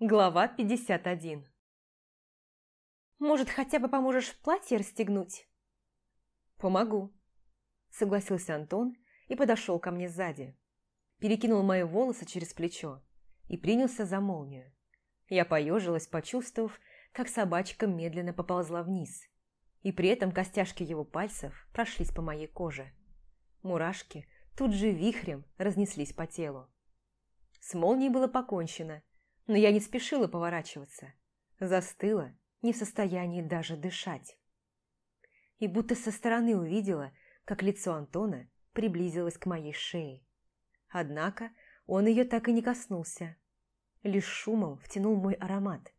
Глава 51 «Может, хотя бы поможешь платье расстегнуть?» «Помогу», – согласился Антон и подошел ко мне сзади. Перекинул мои волосы через плечо и принялся за молнию. Я поежилась, почувствовав, как собачка медленно поползла вниз, и при этом костяшки его пальцев прошлись по моей коже. Мурашки тут же вихрем разнеслись по телу. С молнией было покончено – но я не спешила поворачиваться. Застыла, не в состоянии даже дышать. И будто со стороны увидела, как лицо Антона приблизилось к моей шее. Однако он ее так и не коснулся. Лишь шумом втянул мой аромат,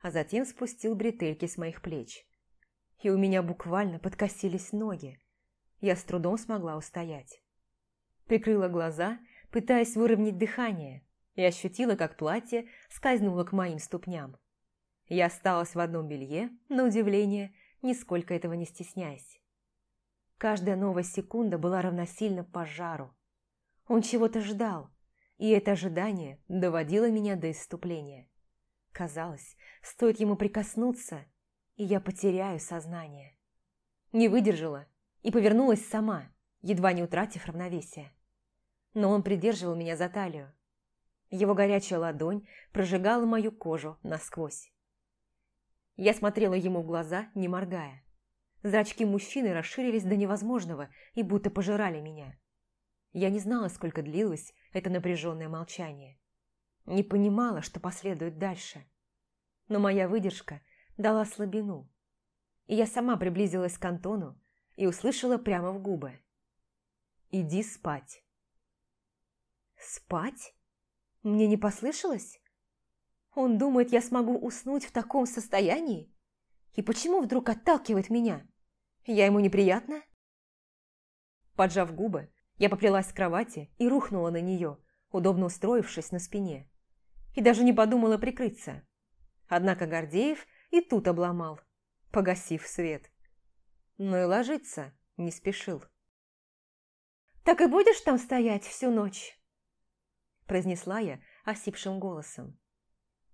а затем спустил бретельки с моих плеч. И у меня буквально подкосились ноги. Я с трудом смогла устоять. Прикрыла глаза, пытаясь выровнять дыхание, и ощутила, как платье скользнуло к моим ступням. Я осталась в одном белье, на удивление, нисколько этого не стесняясь. Каждая новая секунда была равносильна пожару. Он чего-то ждал, и это ожидание доводило меня до исступления. Казалось, стоит ему прикоснуться, и я потеряю сознание. Не выдержала и повернулась сама, едва не утратив равновесие. Но он придерживал меня за талию, его горячая ладонь прожигала мою кожу насквозь. Я смотрела ему в глаза, не моргая. Зрачки мужчины расширились до невозможного и будто пожирали меня. Я не знала, сколько длилось это напряженное молчание. Не понимала, что последует дальше. Но моя выдержка дала слабину. И я сама приблизилась к Антону и услышала прямо в губы. «Иди спать». «Спать?» Мне не послышалось? Он думает, я смогу уснуть в таком состоянии? И почему вдруг отталкивает меня? Я ему неприятна? Поджав губы, я поплелась с кровати и рухнула на нее, удобно устроившись на спине. И даже не подумала прикрыться. Однако Гордеев и тут обломал, погасив свет. Но и ложиться не спешил. «Так и будешь там стоять всю ночь?» произнесла я осипшим голосом.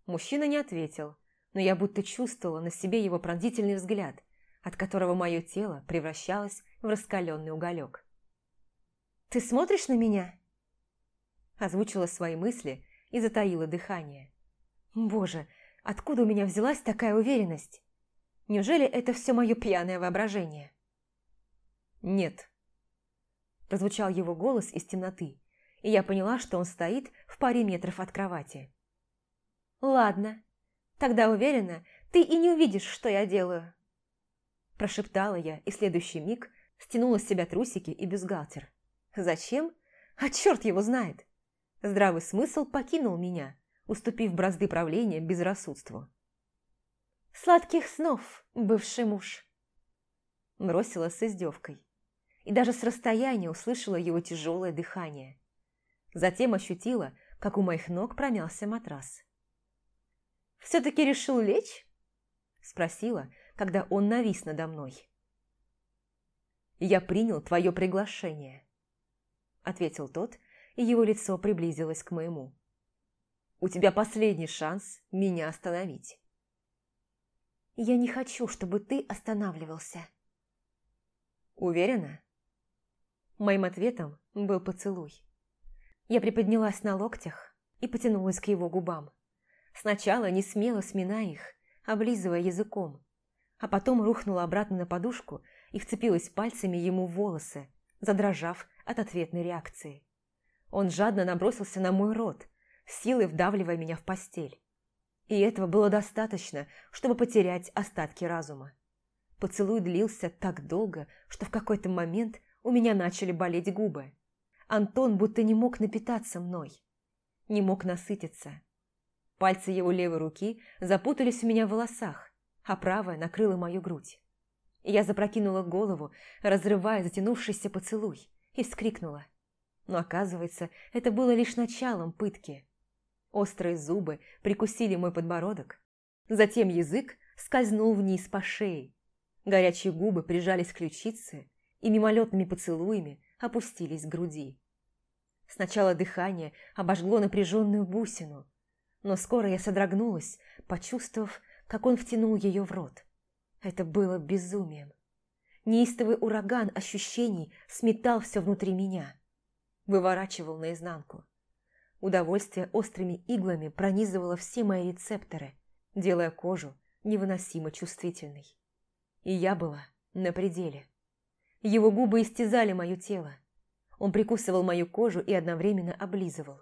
Мужчина не ответил, но я будто чувствовала на себе его пронзительный взгляд, от которого мое тело превращалось в раскаленный уголек. «Ты смотришь на меня?» Озвучила свои мысли и затаила дыхание. «Боже, откуда у меня взялась такая уверенность? Неужели это все мое пьяное воображение?» «Нет», – прозвучал его голос из темноты, и я поняла, что он стоит в паре метров от кровати. «Ладно, тогда уверена, ты и не увидишь, что я делаю». Прошептала я, и следующий миг стянула с себя трусики и бюстгальтер. «Зачем? А черт его знает!» Здравый смысл покинул меня, уступив бразды правления безрассудству. «Сладких снов, бывший муж!» Бросила с издевкой. И даже с расстояния услышала его тяжелое дыхание. Затем ощутила, как у моих ног промялся матрас. «Все-таки решил лечь?» – спросила, когда он навис надо мной. «Я принял твое приглашение», – ответил тот, и его лицо приблизилось к моему. «У тебя последний шанс меня остановить». «Я не хочу, чтобы ты останавливался». «Уверена?» Моим ответом был поцелуй. Я приподнялась на локтях и потянулась к его губам. Сначала не смело сминая их, облизывая языком, а потом рухнула обратно на подушку и вцепилась пальцами ему в волосы, задрожав от ответной реакции. Он жадно набросился на мой рот, силой вдавливая меня в постель. И этого было достаточно, чтобы потерять остатки разума. Поцелуй длился так долго, что в какой-то момент у меня начали болеть губы. Антон будто не мог напитаться мной, не мог насытиться. Пальцы его левой руки запутались у меня в волосах, а правая накрыла мою грудь. Я запрокинула голову, разрывая затянувшийся поцелуй, и вскрикнула. Но оказывается, это было лишь началом пытки. Острые зубы прикусили мой подбородок. Затем язык скользнул вниз по шее. Горячие губы прижались к ключице и мимолетными поцелуями опустились к груди. Сначала дыхание обожгло напряженную бусину, Но скоро я содрогнулась, почувствовав, как он втянул ее в рот. Это было безумием. Неистовый ураган ощущений сметал все внутри меня. Выворачивал наизнанку. Удовольствие острыми иглами пронизывало все мои рецепторы, делая кожу невыносимо чувствительной. И я была на пределе. Его губы истязали мое тело. Он прикусывал мою кожу и одновременно облизывал.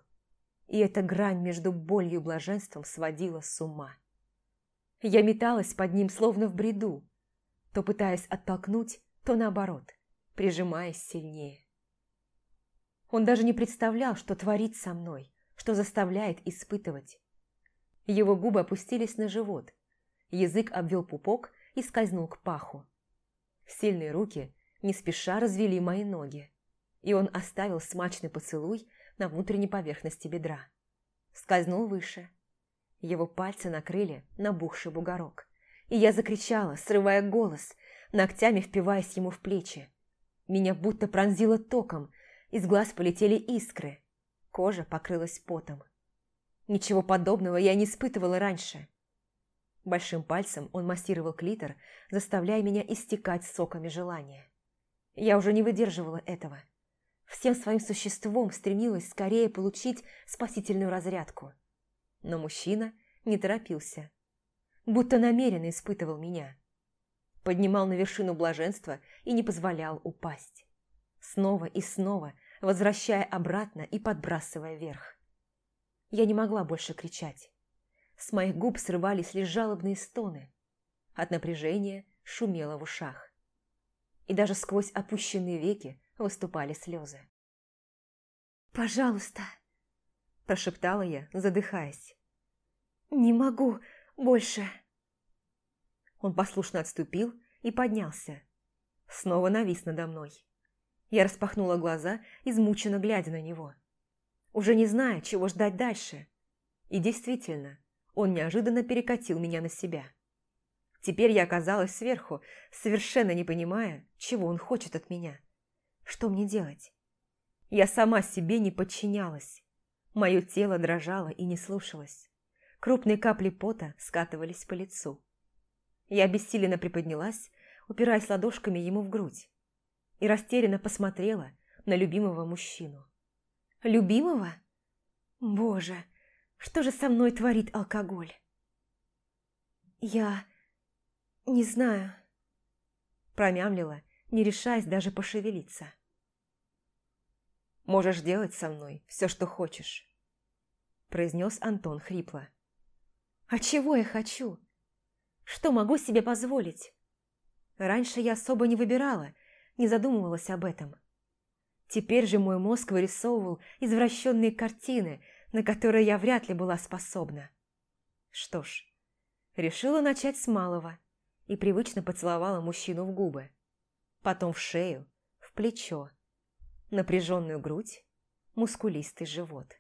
И эта грань между болью и блаженством сводила с ума. Я металась под ним, словно в бреду, то пытаясь оттолкнуть, то наоборот, прижимаясь сильнее. Он даже не представлял, что творит со мной, что заставляет испытывать. Его губы опустились на живот, язык обвел пупок и скользнул к паху. Сильные руки не спеша развели мои ноги, и он оставил смачный поцелуй на внутренней поверхности бедра. Скользнул выше. Его пальцы накрыли набухший бугорок, и я закричала, срывая голос, ногтями впиваясь ему в плечи. Меня будто пронзило током, из глаз полетели искры, кожа покрылась потом. Ничего подобного я не испытывала раньше. Большим пальцем он массировал клитор, заставляя меня истекать соками желания. Я уже не выдерживала этого. Всем своим существом стремилась скорее получить спасительную разрядку. Но мужчина не торопился. Будто намеренно испытывал меня. Поднимал на вершину блаженства и не позволял упасть. Снова и снова возвращая обратно и подбрасывая вверх. Я не могла больше кричать. С моих губ срывались лишь жалобные стоны. От напряжения шумело в ушах и даже сквозь опущенные веки выступали слезы. «Пожалуйста!» – прошептала я, задыхаясь. «Не могу больше!» Он послушно отступил и поднялся. Снова навис надо мной. Я распахнула глаза, измученно глядя на него. Уже не зная, чего ждать дальше. И действительно, он неожиданно перекатил меня на себя. Теперь я оказалась сверху, совершенно не понимая, чего он хочет от меня. Что мне делать? Я сама себе не подчинялась. Мое тело дрожало и не слушалось. Крупные капли пота скатывались по лицу. Я бессиленно приподнялась, упираясь ладошками ему в грудь, и растерянно посмотрела на любимого мужчину. «Любимого? Боже, что же со мной творит алкоголь?» «Я «Не знаю», – промямлила, не решаясь даже пошевелиться. «Можешь делать со мной все, что хочешь», – произнес Антон хрипло. «А чего я хочу? Что могу себе позволить? Раньше я особо не выбирала, не задумывалась об этом. Теперь же мой мозг вырисовывал извращенные картины, на которые я вряд ли была способна. Что ж, решила начать с малого – и привычно поцеловала мужчину в губы. Потом в шею, в плечо, напряженную грудь, мускулистый живот.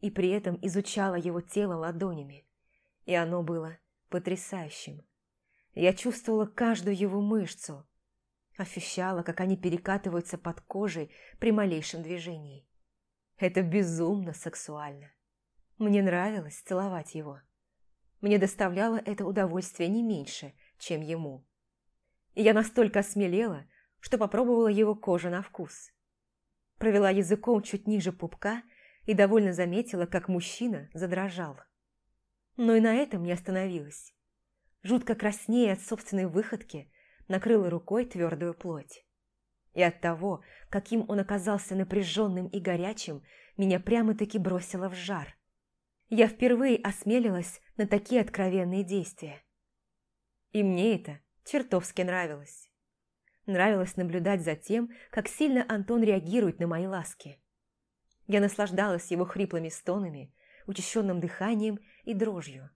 И при этом изучала его тело ладонями, и оно было потрясающим. Я чувствовала каждую его мышцу, ощущала, как они перекатываются под кожей при малейшем движении. Это безумно сексуально. Мне нравилось целовать его. Мне доставляло это удовольствие не меньше, чем ему. И я настолько осмелела, что попробовала его кожу на вкус. Провела языком чуть ниже пупка и довольно заметила, как мужчина задрожал. Но и на этом не остановилась. Жутко краснея от собственной выходки, накрыла рукой твердую плоть. И от того, каким он оказался напряженным и горячим, меня прямо-таки бросило в жар. Я впервые осмелилась на такие откровенные действия. И мне это чертовски нравилось. Нравилось наблюдать за тем, как сильно Антон реагирует на мои ласки. Я наслаждалась его хриплыми стонами, учащенным дыханием и дрожью.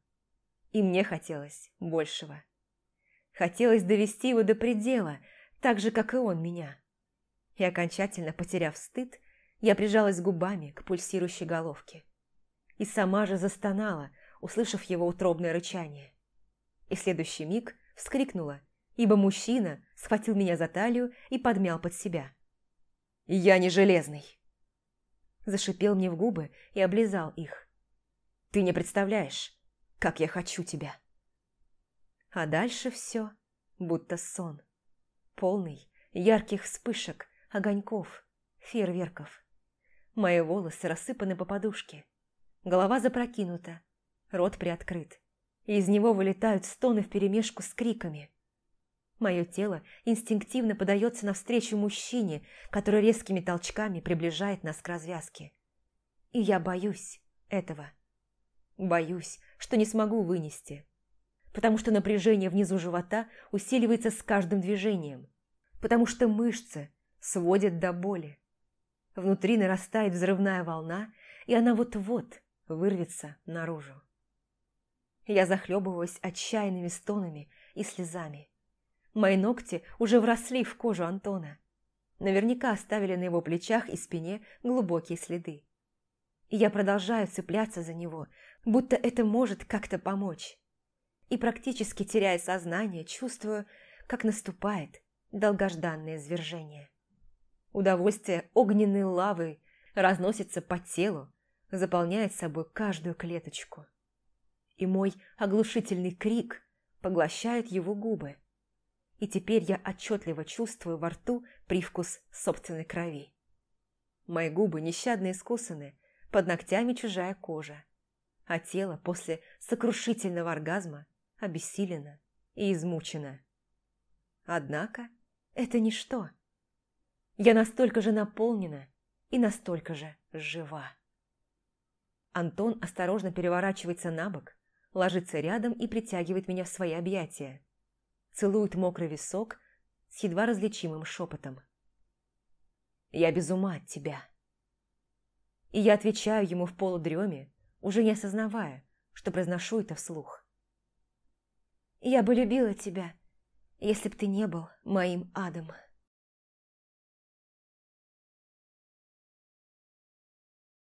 И мне хотелось большего. Хотелось довести его до предела, так же, как и он меня. И окончательно потеряв стыд, я прижалась губами к пульсирующей головке. И сама же застонала, услышав его утробное рычание и в следующий миг вскрикнула, ибо мужчина схватил меня за талию и подмял под себя. «Я не железный!» Зашипел мне в губы и облизал их. Ты не представляешь, как я хочу тебя. А дальше все будто сон. Полный ярких вспышек, огоньков, фейерверков. Мои волосы рассыпаны по подушке. Голова запрокинута, рот приоткрыт. Из него вылетают стоны вперемешку с криками. Мое тело инстинктивно подается навстречу мужчине, который резкими толчками приближает нас к развязке. И я боюсь этого. Боюсь, что не смогу вынести. Потому что напряжение внизу живота усиливается с каждым движением. Потому что мышцы сводят до боли. Внутри нарастает взрывная волна, и она вот-вот вырвется наружу. Я захлебываюсь отчаянными стонами и слезами. Мои ногти уже вросли в кожу Антона. Наверняка оставили на его плечах и спине глубокие следы. И я продолжаю цепляться за него, будто это может как-то помочь. И практически теряя сознание, чувствую, как наступает долгожданное извержение. Удовольствие огненной лавы разносится по телу, заполняет собой каждую клеточку и мой оглушительный крик поглощает его губы. И теперь я отчетливо чувствую во рту привкус собственной крови. Мои губы нещадно искусаны, под ногтями чужая кожа, а тело после сокрушительного оргазма обессилено и измучено. Однако это ничто. Я настолько же наполнена и настолько же жива. Антон осторожно переворачивается на бок, ложится рядом и притягивает меня в свои объятия. Целует мокрый висок с едва различимым шепотом. «Я без ума от тебя». И я отвечаю ему в полудреме, уже не осознавая, что произношу это вслух. «Я бы любила тебя, если б ты не был моим адом».